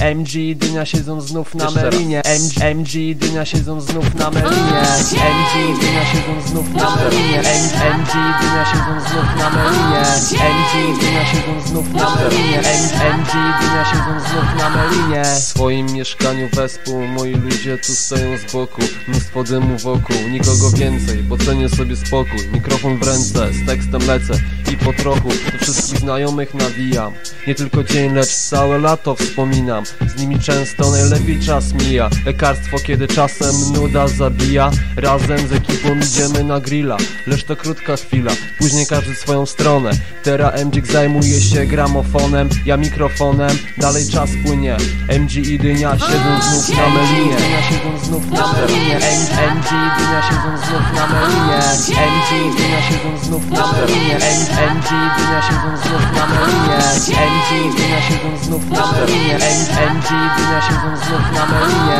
MG Dynia siedzą znów na Jeszcze melinie MG, MG Dynia siedzą znów na melinie MG Dynia siedzą znów na melinie M- MG Dynia siedzą znów na melinie MG Dynia siedzą znów na melinie MG Dynia siedzą znów na melinie W swoim mieszkaniu wespół moi ludzie tu stoją z boku. Mnóstwo dymu wokół, nikogo więcej Bo cenię sobie spokój, mikrofon w ręce Z tekstem lecę i po trochu Do wszystkich znajomych nawijam. Nie tylko dzień, lecz całe lato wspominam. Z nimi często najlepiej czas mija. Lekarstwo, kiedy czasem nuda zabija. Razem z ekipą idziemy na grilla. Lecz to krótka chwila, później każdy swoją stronę. Teraz MDzik zajmuje się gramofonem. Ja mikrofonem, dalej czas płynie. MG i Dynia siedzą znów na melinie. Dynia siedzą znów na melinie. MG i Dynia siedzą znów na melinie. MG i Dynia siedzą znów na melinie I Dynia siedzą znów na melinie i Dynia siedzą znów na melinie i Dynia siedzą znów na melinie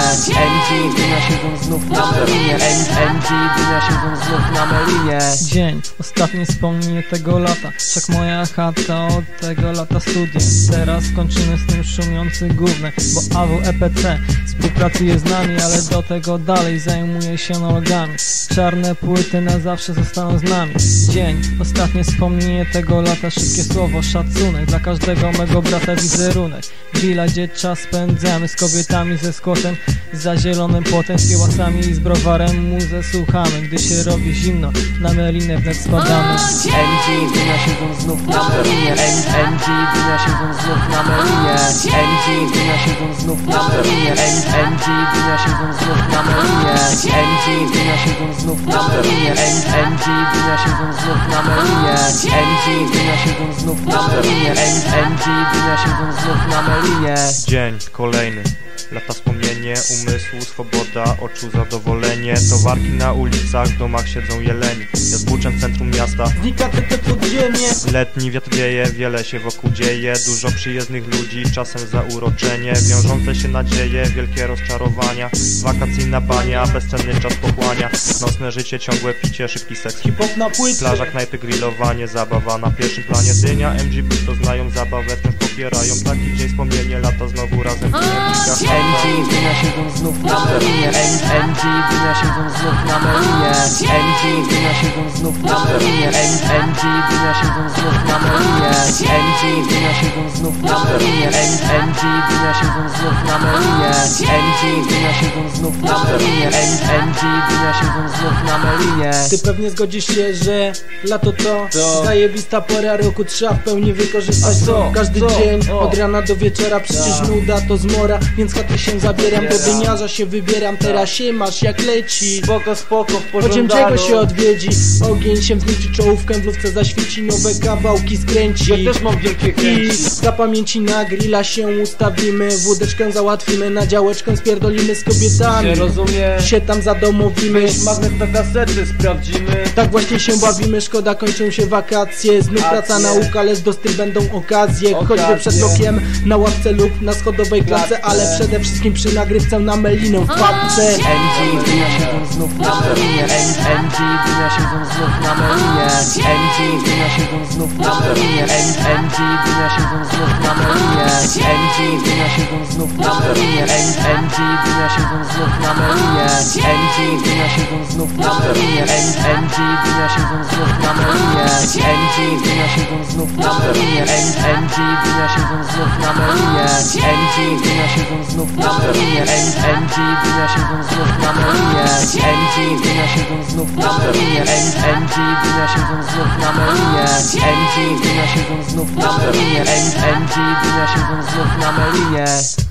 i Dynia siedzą znów na melinie i Dynia siedzą znów na melinie Dzień, ostatnie wspomnienie tego lata. Wszak moja chata od tego lata studiem Teraz kończymy z tym szumiący gównem Bo AW EPC współpracuje z nami Ale do tego dalej zajmuje się analogami Czarne płyty na zawsze zostaną z nami. Dzień, ostatnie wspomnienie tego lata Szybkie słowo, szacunek Dla każdego mego brata wizerunek. Grilla, gdzie czas spędzamy Z kobietami, ze skłotem Za zielonym płotem, z kiełasami i z browarem Muzę słuchamy, gdy się robi zimno Na melinę wnet spadamy. MG Dynia siedzą znów na melinie. MG Dynia siedzą znów na melinie. MG Dynia siedzą znów na melinie. MG Dynia siedzą znów na melinie. MG Dynia siedzą znów na melinie. MG Dynia siedzą znów na melinie. MG Dynia siedzą znów na melinie. MG Dynia siedzą znów na melinie. Dzień kolejny Lata wspomnienie, umysłu, swoboda, oczu zadowolenie. Towarki na ulicach, w domach siedzą jeleni. Ja z buczem w centrum miasta. Znika te, te podziemie. Letni wiatr wieje, wiele się wokół dzieje. Dużo przyjezdnych ludzi, czasem zauroczenie. Wiążące się nadzieje, wielkie rozczarowania. Wakacyjna bania, bezcenny czas pochłania. Nocne życie, ciągłe picie, szybki seks Hip-hop. Na płycie Plaża, knajpy, grillowanie, zabawa. Na pierwszym planie Dynia, MGB to znają zabawę, wciąż popierają Taki dzień wspomnienie, lata znowu razem w MG Dynia siedzą znów na melinie MG Dynia siedzą znów na melinie MG Dynia siedzą znów na melinie MG Dynia siedzą znów na melinie MG Dynia siedzą znów na melinie MG Dynia siedzą znów na melinie MG Dynia siedzą znów na melinie MG Dynia siedzą znów na melinie Ty pewnie zgodzisz się, że lato to To. zajebista pora roku. Trzeba w pełni wykorzystać A co? każdy Co? dzień O. Od rana do wieczora, przecież Tak. nuda to zmora Więc chaty się zabieram, do dyniarza się wybieram Teraz się masz jak leci. Spoko, spoko, w czego się odwiedzi? Ogień się wznieci, czołówkę w lufce zaświeci Nowe kawałki skręci. Ja też mam wielkie I chęci za pamięci na grilla się ustawimy Wódeczkę załatwimy, na działeczkę spierdolimy z kobietami. Się rozumie. Się tam zadomowimy. Weź magnes na kasety, sprawdzimy. Tak właśnie się bawimy, szkoda kończą się wakacje. Znów praca, nauka, lecz do styl będą okazje. Choćby Okazje. Przed blokiem, na ławce lub na schodowej klatce. Ale przede wszystkim przy nagrywce na melinę w papce MG Dynia siedzą znów na melinie. MG Dynia siedzą znów na melinie. MG Dynia siedzą znów na melinie. MG Dynia siedzą znów na melinie. MG Dynia siedzą znów na melinie. MG Dynia siedzą znów na melinie. MG siedzą znów na melinie i Dynia siedzą znów na melinie i Dynia siedzą znów na melinie i Dynia siedzą znów na melinie i Dynia siedzą znów na melinie i Dynia siedzą znów na melinie i Dynia siedzą znów na melinie i Dynia siedzą znów na melinie Dynia siedzą znów na Dynia siedzą znów na